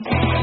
Bye.